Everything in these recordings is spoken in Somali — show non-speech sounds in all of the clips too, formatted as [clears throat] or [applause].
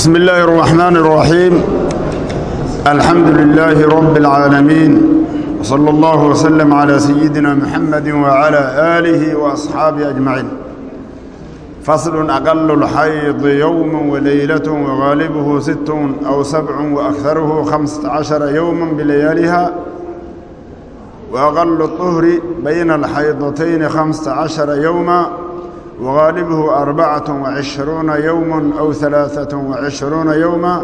بسم الله الرحمن الرحيم الحمد لله رب العالمين وصلى الله وسلم على سيدنا محمد وعلى آله وأصحابه أجمعين فصل أقل الحيض يوم وليلة وغالبه ست أو سبع وأكثره خمسة عشر يوما بليالها وأقل الطهر بين الحيضتين خمسة عشر يوما وغالبه أربعة وعشرون يوما أو ثلاثة وعشرون يوما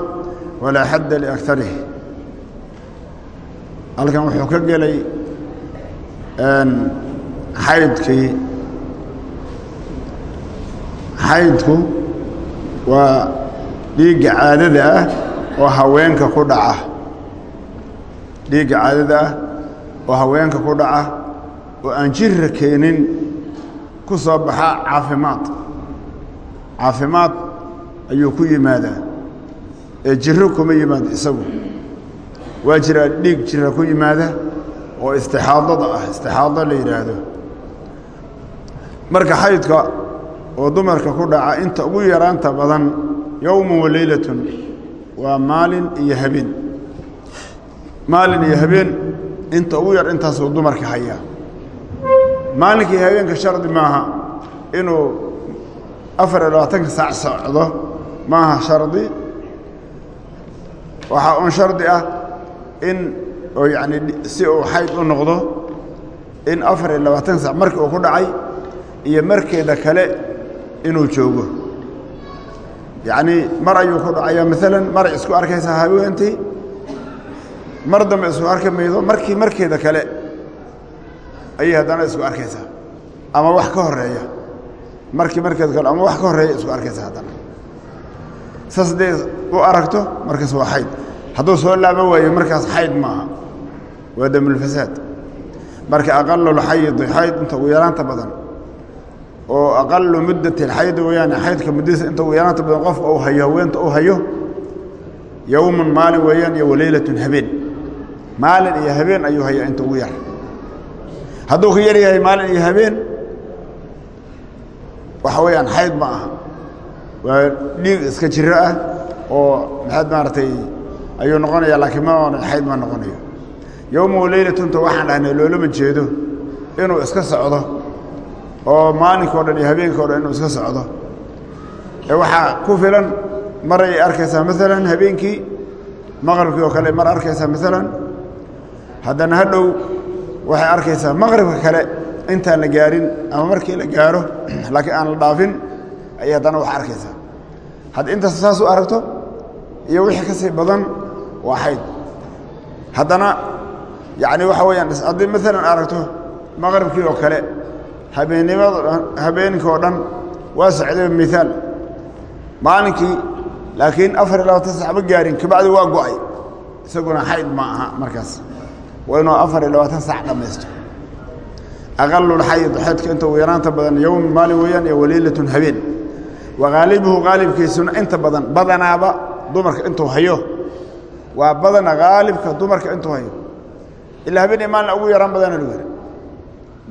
ولا حد لأكثره halkan wuxuu ka gelay xaydkii xaydku waa dhiigga caadada ah oo haweenka ku dhaca dhiigga caadada ah oo haweenka ku dhaca oo aan jirra keenin ku soo baxa caafimaad. Caafimaad ayuu ku yimaadaa. Ee jirro kuma yimaado isagu. Waa jiraa dhiig jira ku yimaada oo istixaadada ah. Istixaado la yidhaahdo marka xaydka oo dumarka ku dhaca inta ugu yaraanta badan yowman wa leylatun waa maalin iyo habeen. Maalin iyo habeen inta ugu yar intaasuu dumarka hayaa maalinkii habeenka shardi maaha inuu afar iyo labaatanka saac socdo maaha shardi. Waxaa un shardi ah in oo yacni si uu xayd u noqdo in afar iyo labaatan sac markii uu ku dhacay iyo markeeda kale inuu joogo. Yacnii mar ayuu ku dhacayaa maalan maray isku arkaysaa haweentii mar dambe isku arki maydo markii markeeda kale ayay haddana isku arkaysaa. Ama wax ka horreeya markii markeeda kale ama wax ka horreeya isku arkaysaa haddana. Saas hadday u aragto markaas waa xayd hadduu soo laaba waayo markaas xayd maaha. Waa damulfasaad marka aqalulxaydi xayd inta ugu yaraanta badan. Oo aqalu muddati alxaydi weeyaane xaydka muddadiisa inta ugu yaraanta badan qofka uu hayo haweenta uu hayo yowman maalin weeyaan iyo waleylatun habeen. Maalin iyo habeen ayuu hayaa inta ugu yar hadduu ka yar yahay maalin iyo habeen waxa weeyaan xayd ma aha. Waa dhiig iska jiro ah oo maxaad maaragtay ayuu noqonayaa laakiin ma xayd ma noqonayo. Yowma waleylatunta waxaan dhahnay loolama jeedo inuu iska socdo oo maalinka o dhan iyo habeenka o dhan inuu iska socdo. Ee waxaa ku filan maray arkaysaa maalan habeenkii maqribkii oo kale mar arkaysaa maalan haddana hadhow waxay arkaysaa maqribka kale intaan la gaarin ama markii la gaaro [clears throat] laakiin aan la dhaafin ayay haddana wax arkaysaa. Hadda intaas saas u aragto iyo wixii ka sii badan waa xayd haddana yacni waxa weeyaan haddii maalan aragto maqribkii oo kale habeennimado habeenkii oo dhan waa socday miaal maalinkii laakiin afar iyo labaatan sax ma gaarin kabacdi waa go'ay. Isaguna xayd ma aha markaas waa inuu afar iyo labaatan sac xaydka inta ugu yaraanta badan yowm maalin weeyaan iyo waleylatun habeen. Waqaalibuhu qaalibkiisuna inta badan badanaaba dumarka intuu hayo. Waa badana qaalibka dumarka intuu hayo. Ilaa habeen iyo maalin ugu yaraan badana lagu yidhi.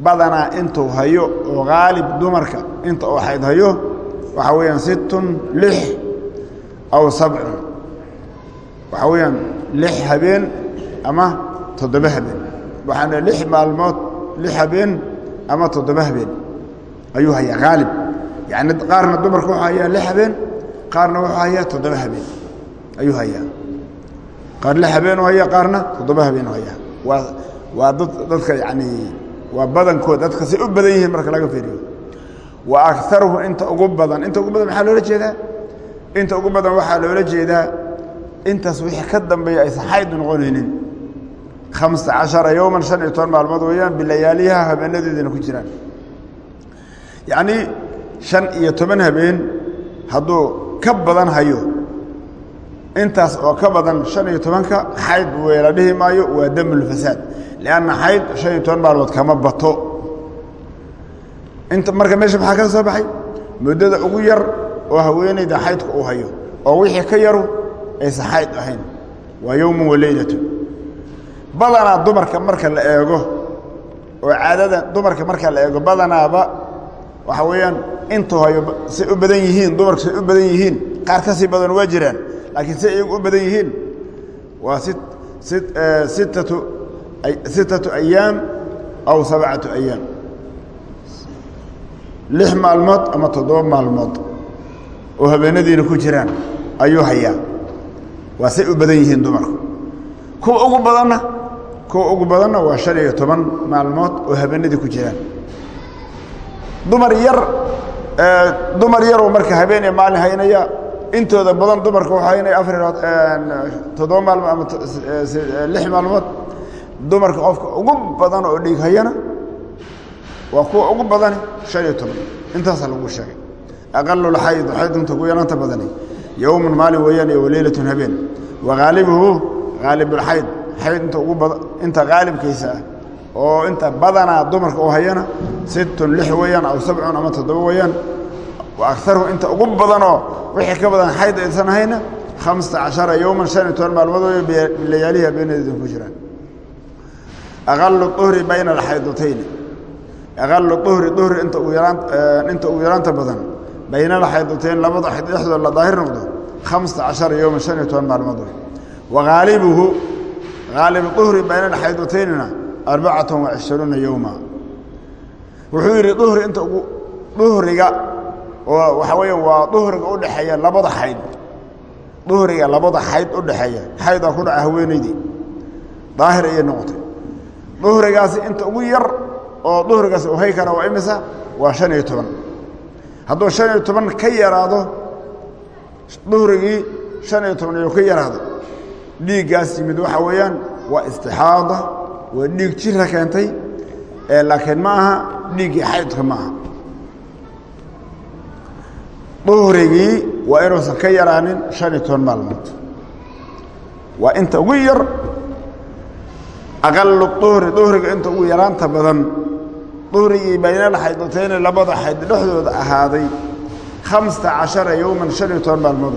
Badanaa intuu hayo oo qaalib dumarka inta uu xayd hayo waxaa weeyaan sittun lix aw sabcun. Waxaa weeyaan lix habeen ama toddoba habeen waxaana lix maalmood lix habeen ama toddoba habeen ayuu hayaa qaalib yacni qaarna dumarka wuxuu hayaa lix habeen qaarna wuxuu hayaa toddoba habeen ayuu hayaa. Qaar lix habeen u hayaa qaarna toddoba habeen u hayaa. Waa waa dad dadka yacni waa badankood dadka say u badan yihiin marka laga fiiriyo. Wa akaruhu inta ugu badan. Inta ugu badan maxaa loola jeedaa? Inta ugu badan waxaa loola jeedaa intaas wixii ka dambeeya aysan xayd noqonaynin hamsa cashara yowman shan iyo toban maalmood weeyaan bilayaaliha habeenadeedina ku jiraan yacnii shan iyo toban habeen hadduu ka badan hayo intaas oo ka badan shan iyo tobanka xayd weela dhihi maayo waa damulfasaad lianna xayd shan iyo toban maalmood kama bato inta marka meesha maxaa ka soo baxay muddada ugu yar oo haweenayda xaydka uu hayo oo wixii ka yaru aysan xayd ahayn waa yowman waleylatun badanaa dumarka marka la eego oo caadada dumarka marka la eego badanaaba waxa weeyaan intuu hayo say u badan yihiin dumarku say u badan yihiin qaar ka sii badan waa jiraan laakiin si iyagu u badan yihiin waa sittatu sittatu ayaam aw sabcatu ayaam lix maalmood ama toddoba maalmood oo habeenadiina ku jiraan ayuu hayaa. Waa say u badan yihiin dumarku. Kuwa ugu badanna kuwa ugu badanna waa shan iyo toban maalmood oo habeenadii ku jiraan. Dumar yar dumar yaroo marka habeen iyo maalin haynaya intooda badan dumarka waxaa haynaya afar toddoba maalmood ama lix maalmood dumarka qofka ugu badan oo dhiig hayana waa kuwa ugu badani shan iyo toban. Intaasaa lagu sheegay. Aqalulxayd xaydunta ku yaraanta badani yowmun maalin weeyaan iyo waleylatun habeen. Wa haalibuhu haalibulxayd xayd inta haalibkiisa ah oo inta badanaa dumarka u hayana sittun lix aw sabcun ama toddoba weeyaan wa agaruhu inta ugu badanoo wixii ka badan xayd aysan ahayna hamsata cashara yowman shan iyo toban maalmood wey bilayaalihi habeenadeedin ku jiraan. Aqalu uhri bayna alxaydatayn aqalu uhri uhri inta yaraan inta ugu yaraanta badan bayna alxaydatayn labada xayd la daahir noqdo hamsata cashara shan toban maalmood. Wa haalib uhri bayna alxaydataynina arbacatan wa cishruuna yowma wuxuu yidhi duhri inta ugu waa duhriga u dhexeeya labada xayd. Duhriga labada xayd u dhexeeya xaydaa ku dhaca haweenaydii daahir ayay noqotay. Duhrigaasi inta ugu yar oo duhrigaasi u hay kara waa imisa waa shan iyo toban. Ka yaraado duhrigii shan iyo toban ka yaraado dhiiggaas yimid waxaa weeyaan waa istixaada waa dhiig jira keentay laakiin ma aha dhiiggii xaydka ma aha. Duhrigii waa inuusan ka yaraanin shan iyo toban maalmood. Waa inta ugu yar aqalu duhri duhriga inta ugu yaraanta badan duhrigii baynal xaydotayni labada xayd dhexdooda ahaaday hamsata cashara yowman shan iyo toban maalmood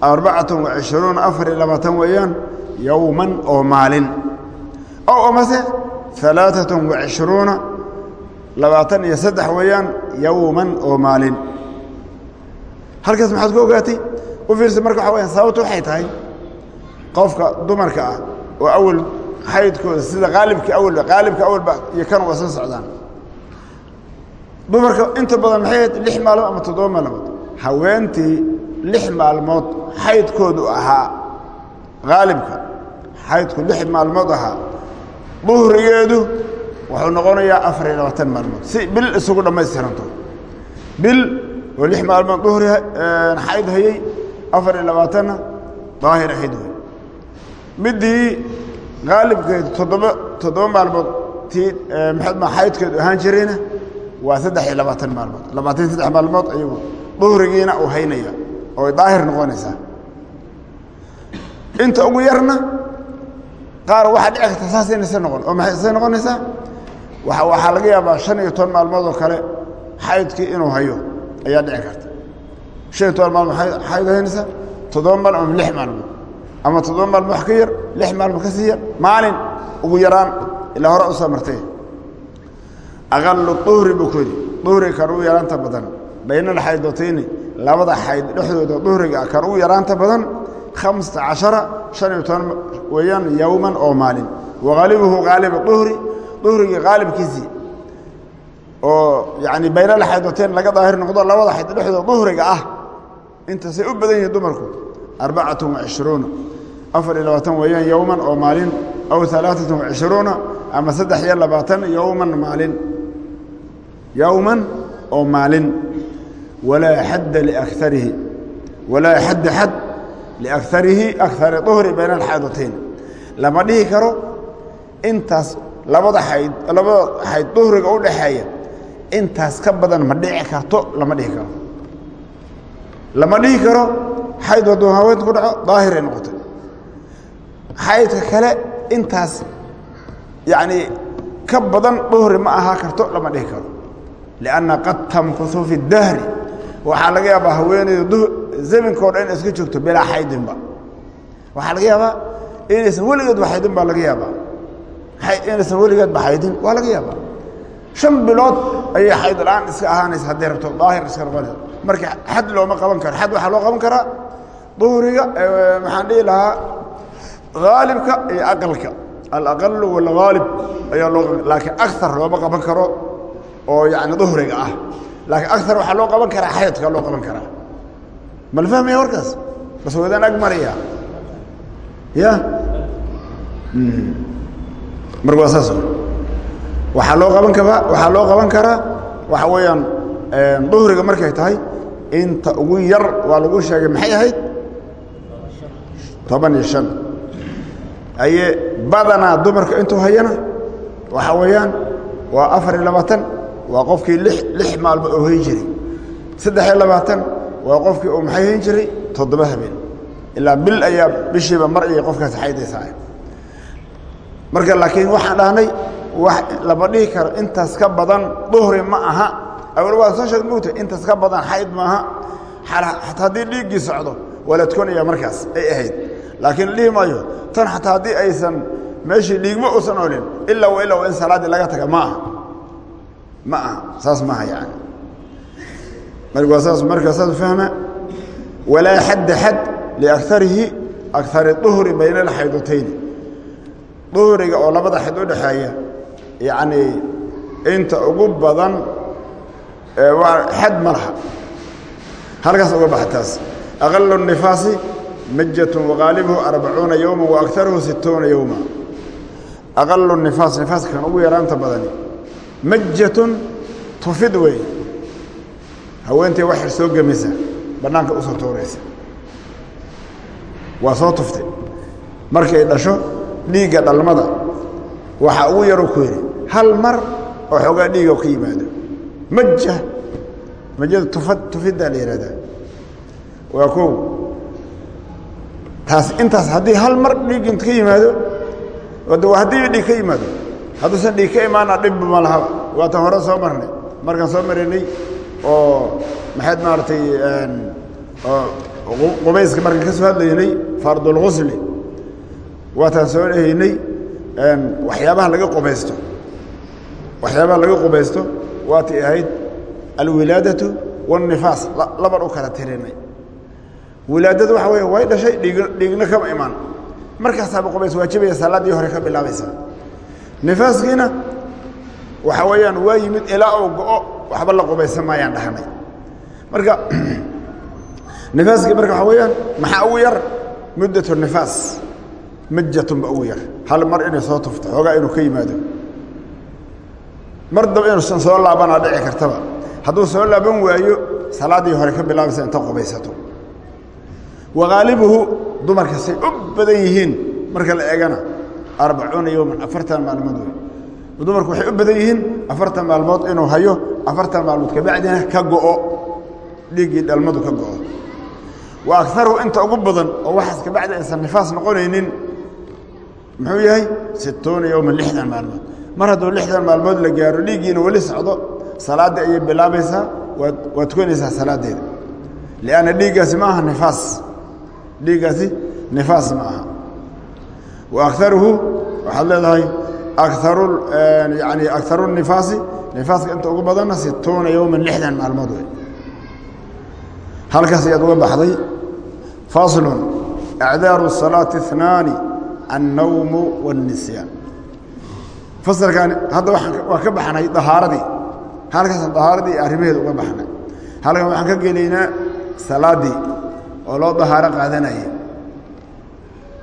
arbacatan wa cishruuna afar iyo labaatan weeyaan yowman oo maalin ow amase alaaatan wa cishruuna labaatan iyo saddex weeyaan yowman oo maalin halkaas maxaad ku ogaatay u fiirsa marka waxa wayaan sababtu waxay tahay qofka dumarka ah oo awal xaydkooda sida qaalibka awalba qaalibka awalba iyo kan waa soo socdaan dumarka inta badan maxay ahayd lix maalmood ama toddoba maalmood haweentii lix maalmood xaydkoodu ahaa qaalibka xaydku lix maalmood ahaa duhrigeedu wuxuu noqonayaa afar iyo labaatan maalmood. Si bil isugu dhammaystiranto bil oo lix maalmood duhri xayd hayey afar iyo labaatanna daahir ahayd wey midii qaalibkeedu toddoba toddoba maalmood tii maxaedma xaydkeedu ahaan jirayna waa saddex iyo labaatan maalmood. Labaatan saddex maalmood ayagu duhrigiina uu haynaya oo daahir noqonaysaa. Inta ugu yarna qaar waxaa dhici karta saas inaysa noqon oo maxaysay noqonaysaa? Waa waxaa laga yaabaa shan iyo toban maalmood oo kale xaydkii inuu hayo ayaa dhici karta. Shan iyo toban maalmood xayd haynaysa toddoba maalmood ama lix maalmood. Ama toddoba maalmood wax ka yar lix maalmood ka sii yar maalin ugu yaraan ilaa hore u soo martay. Aqalu duhri buu kodi duhriga kan ugu yaraanta badan bayna alxaydotayni labada xayd dhexdooda duhriga kan ugu yaraanta badan hamsata cashara shan iyo toban weeyaan yowman oo maalin. Waqaalibuhu qaaliba duhri duhrigii qaalibkiisii oo yani bayna alxaydatayn laga daahir noqdo labada xayd dhexdooda duhriga ah. Intaasay u badan yihiin dumarku arbacatan wa cishruuna afar iyo labaatan weeyaan yowman oo maalin aw alaaatan wa cishruuna ama saddex iyo labaatan yowman maalin. Yowman oo maalin walaa xadda liakarihi walaa xadda xad liakarihi akari duhri bayna alxaydatayn lama dhihi karo intaas labada xayd labada xayd duhriga u dhaxeeya intaas ka badan ma dhici karto lama dhihi karo. lama dhihi karo xayd hadduu haweenta ku dhaco daahiray noqotay. xaydka kale intaas yacni ka badan dhuhri ma ahaa karto lama dhihi karo. lianna qad tamkusu fi dahri waxaa laga yaabaa haweeneydu zaminkao dhan iska joogto bilaa xaydinba waxaa laga yaabaa inaysan weligeedba xaydin baa laga yaabaa. Inaysan weligeedba xaydin waa laga yaabaa. Shan bilood ayay xayd la'aan iska ahaanaysa hadday rabto daahir iska noqonaysa marka xad looma qaban karo xad waxaa loo qaban karaa duhriga maxaan dhihi lahaa haalibka iyo aqalka. Alaqalu walhaalib ayaa loo laakiin aar looma qaban karo oo yani duhriga ah laakiin aar waxaa loo qaban karaa xaydka loo qaban karaa. Ma la fahmaya warkaas? Bas wadaan ag maraya. Ya? Marka waa saas. Waxaa loo qaban karaa waxaa loo qaban karaa waxa weeyaan duhriga markay tahay inta ugu yar waa lagu sheegay maxay ahayd? Toban iyo shan. Aye badanaa dumarka intuu hayana waxa weeyaan waa afar iyo labaatan waa qofkii li lix maalmo oo hayn jiray. Saddex iyo labaatan waa qofkii uu maxay hayn jiray? Toddoba habeen. Ilaa bil ayaa bishiiba mar ayay qofkaasi xaydaysaa marka laakiin waxaan dhahnay lama dhihi karo. Intaas ka badan duhri ma aha. Awal waa soo sheeg mugta intaas ka badan xayd maaha xataa haddii dhiiggii socdo waa la tukanaya markaas ay ahayd. Laakiin la dhihi maayo tan xataa haddii aysan meeshii dhiigma uusan olin ilaa wa ilaa in salaaddii laga taga ma aha ma aha saas maaha yani. Marka waa saas marka saas fahma walaa xadda xad liakarihi akari duhri bayna alxaydatayn duhriga oo labada xad u dhexeeya yacni inta ugu badan xad ma laha. Halkaas uga baxa taas. Aqalu الnifaasi majatun waqaalibuhu arbacuuna yowma waakaruhu situuna yowma aqalu nifaas nifaaskan ugu yaraanta badani majatun tufid wey. Haweentii waxay soo gemisa bannaanka u soo tuuraysa. Waa soo tuftay. Markay dhasho dhiigga dhalmada waxaa ugu yaroo ku yidhi hal mar oo xoogaa dhiiga ka yimaado. Maja majada tufa tufiddaa la yihahdaa waa kow. Taas intaas haddii hal mar dhiig ka yimaado haddii dhiig ka yimaado hadduusan dhiig ka imaana dhibba ma lahaba waatan hore soo marnay. Markaan soo maraynay oo maxayd maaragtay qubayska markaan ka soo hadlaynay fardulgusli waataan soo dhehaynay waxyaabaha laga qubaysto. Waxyaabaha laga qubaysto waatay ahayd alwilaadatu waاnifaas laban u kala tirinay wilaadadu waxa wey way dhashay dhiig dhiigna kama imaan. Markaasaaba qubays waajibaya salaaddii hore ka bilaabaysa nifaaskiina waxa weeyaan waa yimid ilaa uu go-o waxba la qubaysan maayaan marka [clears throat] nifaaskii marka waxa weeyaan maxaa ugu yar? Muddatu nifaas. Majatun ba hal mar inay soo tufto xoogaa inuu ka yimaado. Mar daba inuusan soo laabanaa dhici kartaba. Hadduu soo laaban waayo salaaddii hore ka bilaabaysa inta qubaysato. Waqaalibuhu dumarka say u badan yihiin marka la eegana arbacuuna yowman afartan maalmood wey dumarku waxay u badan yihiin afartan maalmood inuu hayo afartan maalmood kabacdina ka go'o dhiiggii dhalmadu ka go'o. Wa akaruhu inta ugu badan oo waxaas kabacdi aysan nifaas noqonaynin muxuu yahay situuna yowman lixdan maalmood. Mar hadduu lixdan maalmood la gaaro dhiiggiina weli socdo salaaddii ayay bilaabaysaa waad tukanaysaa salaaddeeda lianna dhiiggaasi ma aha nifaas. Dhiiggaasi nifaas ma aha waaruhu waxaad leedahay ani akaru nifaasi nifaaska inta ugu badanna situuna yowman lixdan maalmood wey halkaas ayaad uga baxday faslun acdaaru salaati inaani annawmu wاnnisyaan fasalkan hadda waa ka baxnay ahaaradii halkaasaan ahaaradii arrimaheeda uga baxnay halkan waxaan ka gelaynaa salaadii oo loo dahaaro qaadanayay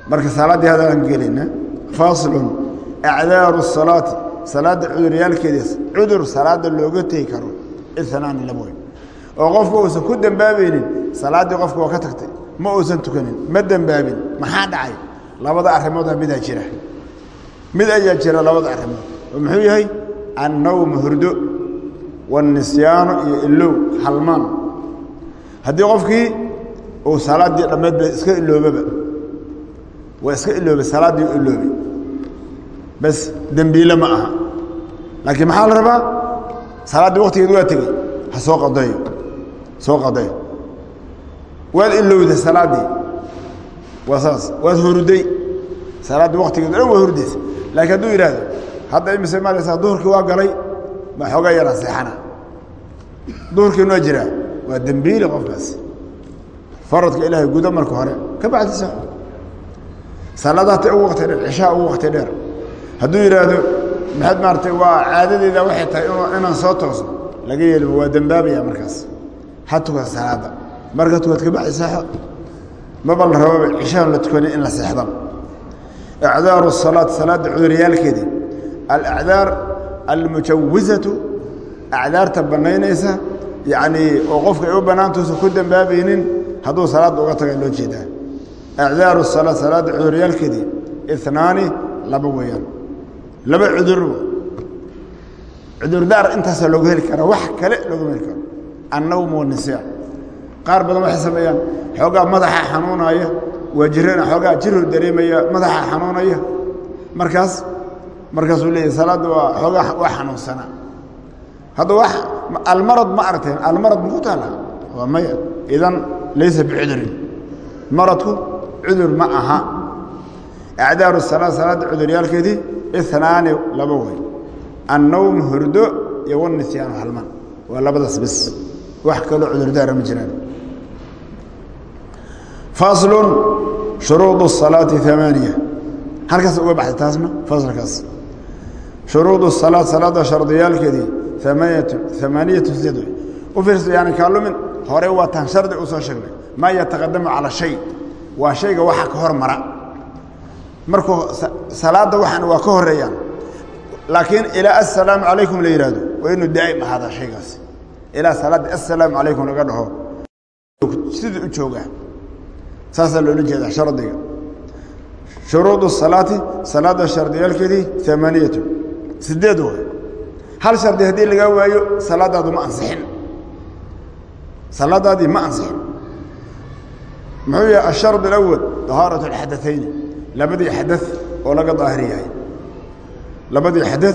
marka salaaddii haddaan ka gelaynaa faslun acdaaru الsalaati salaadda cuduryaalkeediis cudur salaadda looga tegi karo inaani laba wey oo qofku uusan ku dembaabaynin salaaddii qofku ka tagtay ma uusan tukanin ma dembaabin maxaa dhacay? Labada arrimooda midaa jira. Mid ayaa jira labada arrimood. Oo muxuu yahay? Annawmu hurdo wanisyaano iyo ilow halmaan. Haddii qofkii oo salaaddii dhammeed iska iloobaba waa iska iloobay salaaddii u iloobay bas dembiile ma aha. Laakiin maxaa la rabaa? Salaaddii waktigeed waa tegey. Ha soo qadeeyo soo qadeeyo waad ilowda salaaddii waa saas. Waad huruday. Salaaddii waktigeed o dhan waa hurdaysa laakiin hadduu yidhaahdo hadda imise malaysaa duhurkii waa galay ma xoogaa yaraa seexana. Duhurkiin waa jiraa waa dembiile qofkaas. Faradka ilaahay gudo marka hore ka bacdi saxo salaadaata ugu wakti dheer cishaa ugu wakti dheer. Hadduu yidhaahdo maxaad maaratay waa caadadeeda waxay tahay inaan soo tooso laga yeeliba waa dembaabaya markaas. Ha tuka salaada marka tukad ka bacdi saxo. Maba la rababa cishaan la tukanay in la seexdaba acdaaru salaat salaadda cuduriyaalkeedii alacdaar almujawizatu acdaarta bannaynaysa yacnii oo qofka ay u bannaantuusa ku dembaabaynin hadduu salaadda uga taga loo acdaaru salaat salaadda cuduriyaalkeedii inaani laba weeyaan laba cudurba cudurdaar intaasaa looga heli karaa wax kale loogama heli karo annawm wanisyaa qaar badan waxay sameeyaan xoogaa madaxa xanuunaya waa jirana xoogaa jiru dareemaya madaxa xanuunaya markaas markaasuu leeyahy salaadda waa xoogaa waa xanuunsanaa hadda wa almarad ma aragteen almarad maku taala waa maya idan laysa bicudurin maradku cudur ma aha. Acdaaru salaa salaadda cuduryaalkeedii inaani laba way. Annawm hordo iyo wanisyaanu halman. Waa labadaas bis wax kaloo cudurdaara ma jiraan. Faslun shuruud salaati amaaniya halkaas uga baxda taasna faslkaas shuruud salaa salaadda shardiyaalkeedii amaaniyatu sid u fiirsa yaani kaalumin hore waa taan shardi u soo sheegnay. Maa yataqadamu cala shay waa hayga waa ka hormara markuu salaada waan waa ka horeeyaan laakiin ilaa asalaamu calaykum la yihahdo waa inuu daa'im ahaada haygaasi ilaa salaada asalaamu calaykum laga dhaho. Sidii u joogaa. Saasaa loola jeedaa hardiga shuruud salaati salaada shardiyaalkeedii amaniyatu sideed way hal shardi haddii lagaa waayo salaadaadu ma ansixin salaadaadii ma ansixin muxuu yahay ashard اlأwal dahaaraة اxadaثayni labadii xada oo laga daahir yahay labadii xada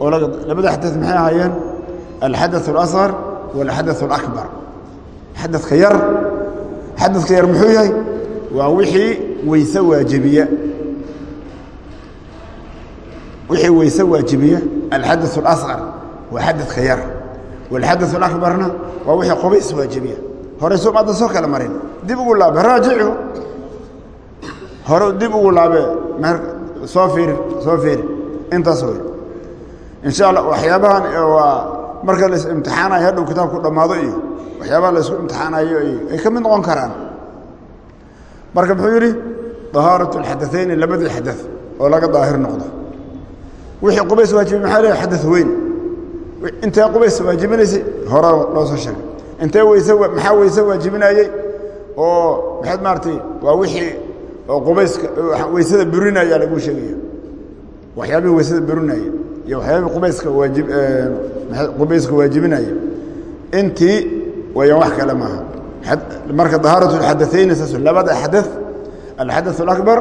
oo laga labadii xada maxay ahaayeen alxadaث اlأصغar wاlxadaث اlأكbar xadadka yar xadadka yar muxuu yahay waa wixii weyse waajibiya wixii weyse waajibiya alxadaث اlأصغar waa xadadka yar wاlxadaث اlأكbarna waa wixii qubays waajibiya hore sumcadda soo kala marin. Dib ugu laabe raajicu. Hore dib ugu laabe soo fiiri soo fiiri intaas wey insha alla waxyaabahan waa marka la is-imtixaanayo hadhow kitaabku dhammaado iyo waxyaabaha la isku imtixaanayo ay ka mid noqon karaan. Marka muxuu yidhi dahaaratu alxadaثayni labadii xada oo laga daahir noqdo. Wixii qubays waajibay maxaa le weyn. Intee qubays waajibinaysay horaa loo soo sheegay intee weyse maxaa weyse waajibinayey oo maxaad maaratay waa wixii oo qubayska weysada burinaya laguu sheegaya waxyaabihii weysada burinaya iyo waxyaabihii qubayska waajib qubayska waajibinaya intii wayaan wax kale maaha marka dahaaraة اxadaثayni saas labada xadaث alxadaث الأكbar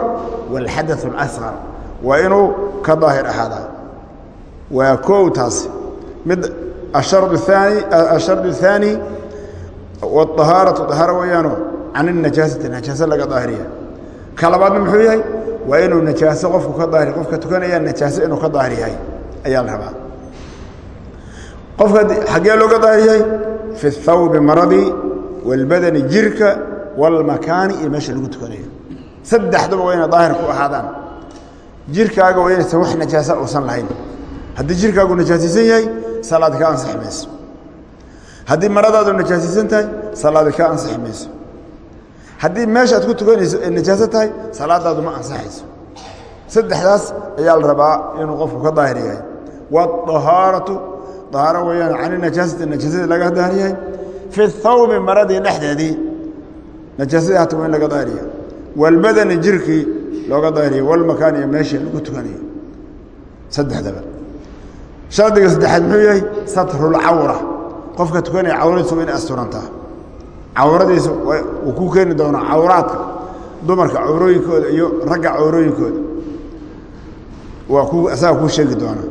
wاlxadaث الأصغar waa inuu ka daahir ahaadaa waa koow taasi mid ashard الثaanي ashard الثaanي wالطahaaraةu طahaaro weeyaano can الnajaasati najaase laga daahiriya ka labaadna muxuu yahay waa inuu najaaso qofku ka daahir qofka tukanaya najaase inuu ka daahir yahay ayaa la rabaa qofka xaggee looga daahir yahay fi الthawbi maradii wاlbadani jirka wاlmakaani iyo meesha lagu tukanayo saddexdaba waa inay daahir ku ahaadaan jirkaaga waa inaysan wax najaasa uusan lahayn haddii jirkaagu najaasisan yahay salaad ka ansixi mayso haddii maradaadu najaasaysan tahay salaadi ka ansixi mayso. Haddii meesha aad ku tukanayso ay najaaso tahay salaadaadu ma ansaxayso. Saddexdaas ayaa la rabaa inuu qofku ka daahir yahay. Wadahaaratu dahaaro weyaan cani najaasati najaasadii laga daahir yahay. Fi hawmi maradii dhexdeedii najaasadii hata waa in laga daahir yahay. Walbadani jirkii looga daahir yahay walmakaan iyo meeshii lagu tukanayo. Saddexdaba. Shardiga saddexaad muxuu yahay? Satrulcawra qofka tukanaya cawradiisu waa inay asturantaa cawradiisa uu ku keeni doonaa cawraadka dumarka cawrooyinkooda iyo ragga cawrooyinkooda. Waa ku isaga kuu sheegi doonaa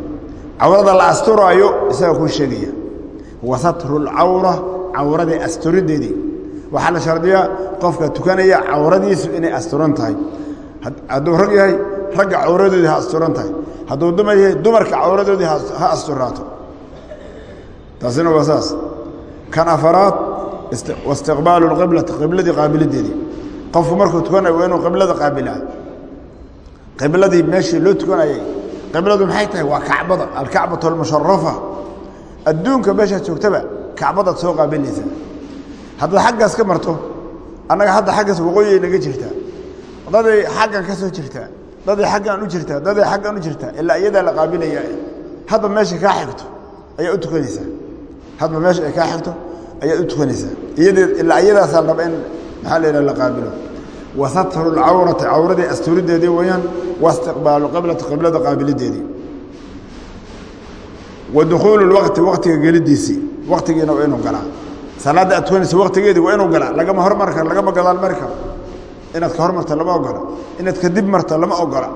cawrada la asturaayo isaga kuu sheegaya. Wa satru lcawra cawradii asturideedii waxaa la shardiyaa qofka tukanaya cawradiisu inay asturan tahay. Hadduu rag yahay ragga cawradoodii ha asturan tahay hadduu dumar yahay dumarka cawradoodii ha asturaato taasina waa saas kan afaraad waistiqbaalu lqiblati qibladii qaabilideedii qofku markuu tukanayo waa inuu qiblada qaabilaa qibladii meeshii loo tukanayay qibladu maxay tahay waa kacbada alkacbatu almusharafa adduunka meeshaad joogtaba kacbadaad soo qaabilaysaa haddaad xaggaas ka marto annaga hadda xaggaas waqooyay naga jirtaa daday xaggan ka soo jirtaa daday xaggan u jirtaa daday xaggan u jirtaa ilaa iyadaa la qaabilayaa hadba meesha kaa xigto ayaa hadba meesha ay kaa xigto ayaad u tukanaysaa. Ilaa iyadaasaa raba in maxaa la yidhaha la qaabilo. Wa satru lcawrati cawradii asturideedii weeyaan waistiqbaalu qiblati qiblada qaabilideedii wa dukhuulu lwaqti waqtiga gelidiisii waqtigiina waa inuu galaa. Salaadda aad tukanaysa waqtigeedii waa inuu galaa. Lagama hormari karo lagama gadaal mari karo inaad ka hormarto lama ogola. Inaad kadib marto lama ogola.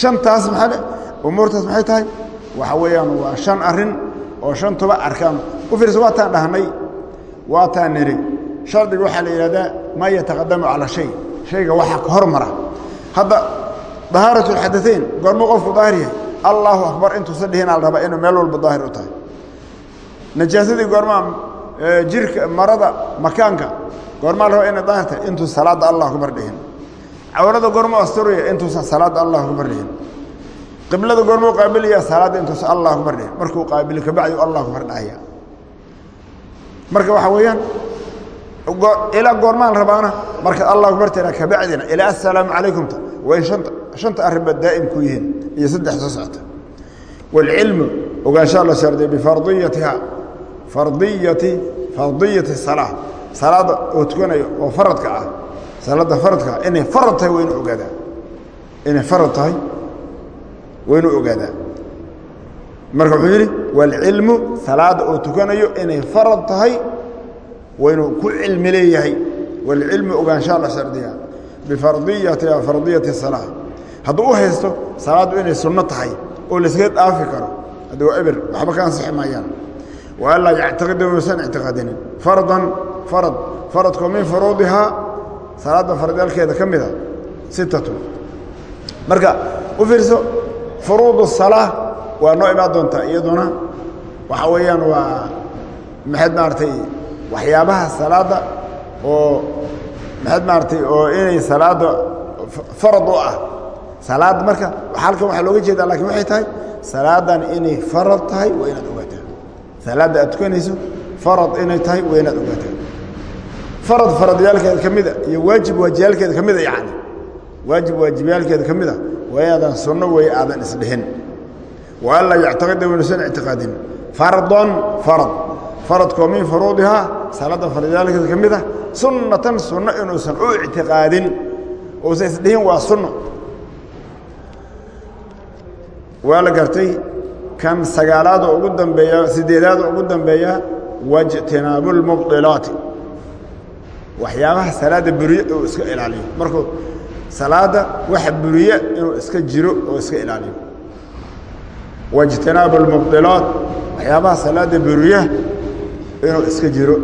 Shantaas maxaa umuurtaas maxay tahay? Waxa weeyaan waa shan arrin oo shantuba arkaan. U fiirsa waataan dhahnay waataan nidhi shardiga waxaa la yidhahdaa maa yataqadamu calaa shay. Shayga waxaa ka hormara. Hadda dahaaratu lxadaثayn goormuu qofku daahir yahay? Allahu akbar intuusan dhihin al raba inuu meel walba daahir u tahay. Najaasadii goormaa jirka marada makaanka goormaa raba inay daahir tahay? Intuu salaadda allah akbar dhihin. Cawrada goormuu asturaya intuusan salaadda allah akbar dhihin qiblada goormuu qaabilaya salaadda intuusan allah akbar dhihin markuu qaabilo kabacdi allah akbar dhahaya. Marka waxaa weeyaan ilaa goormaan rabaana marka allah akbar tira kabacdina ilaa assalaamu calaykumta in anta shanta arrinba daa'im ku yihiin iyo saddex soo socota. Waalcilmu ogaanshaa la shardiya bifardiyatiha fardiyati fardiyati salaa salaada oo tukanayo oo faradka ah salaadda faradka ah inay farad tahay waa inuu ogaadaa inay farad tahay waa inuu ogaadaa. Marka wuxuu yidhi waalcilmu salaada oo tukanayo inay farad tahay waa inuu ku cilmi leeyahay. Waalcilmu ogaanshaa la shardiyaa. Bifardiyatiha fardiyati salaa hadduu u haysto salaaddu inay sunno tahay oo layskaga dhaafi karo haddi waa eber waxba ka ansixi maayaan wa anlaa yactaqida uusan ictiqaadinin. Fardan farad. Faradkoo min furuudihaa salaadda fardalkeeda ka mida sittatu. Marka u fiirso furuud salaa waa noo imaan doontaa weeyaan waa maxayd maaragtay waxyaabaha salaadda oo maxayd maaragtay oo inay salaadda farad u ah. Salaad marka halkan waxaa looga jeedaa laakiin waxay tahay salaadan inay farad tahay waa inaad ogaataa. Salaadda aad tukanayso farad inay tahay waa inaad ogaataa. Farad faradyaalkeeda ka mida iyo waajib waajiyaalkeeda ka mida yani waajib waajibyaalkeeda ka mida waa inaadan sunno wey aadan isdhihin. Wa an laa yactaqida waynuusan ictiqaadin. Fardon farad. Faradkoo min furuudihaa salaadda faradyaalkeeda ka mid ah sunnatan sunno inuusan u ictiqaadin. Uusan isdhihin waa sunno. Waa gartay kan sagaalaadoo ugu dambeeya sideedaadoo ugu dambeeya wajtinaabu lmubdilaati waxyaabaha salaadda buriye iska ilaaliyo. Markuu salaadda waxa buriye inuu iska jiro oo iska ilaaliyo wajtinaabu lmubdilaat waxyaabaha salaadda buriye inuu iska jiro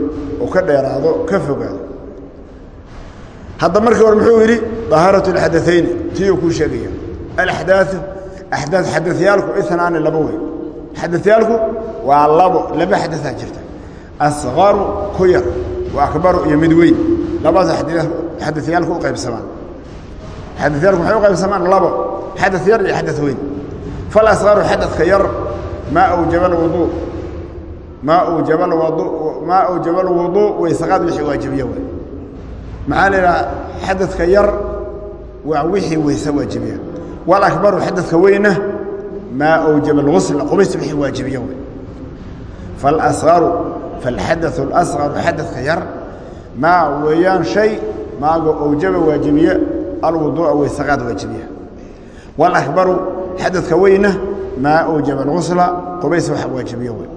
oo ka dheeraado ka fogaado hadda markii hore muxuu yidhi dahaaratu اlxadaثayni tiyuu kuu sheegaya alaxdaau axdaa xadaثyaalku inaani laba wey xadaثyaalku waa labo laba xadaثaa jirta asqaru ku yar wa akbaru iyo mid weyn labadaas xadaثyaalku u qaybsamaan xadayaalku maxay u qaybsamaan labo xada yar iyo xada weyn. Falasqaaru xadadka yar maa awjaba alwuduu maa awjaba alwadu maa awjaba alwuduu waysaqaad wixii waajibiya waay maxaa la yidhaha xadadka yar waa wixii wayse waajibiya. Walakbaru xadadka weyna maa awjaba algusla qubays wixii waajibiya waay falasqaaru falxadatu اlasqaru xadadka yar maa weeyaan shay maago awjaba waajibiya alwuduu'a waysaqaad waajibya walabaru xadadka weyna maa awjaba alghusla qubays wax waajibiye wey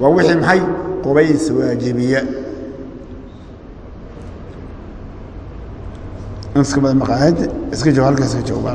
waa wixii maxay qubays waajibiye iska jo halkaas ka joogo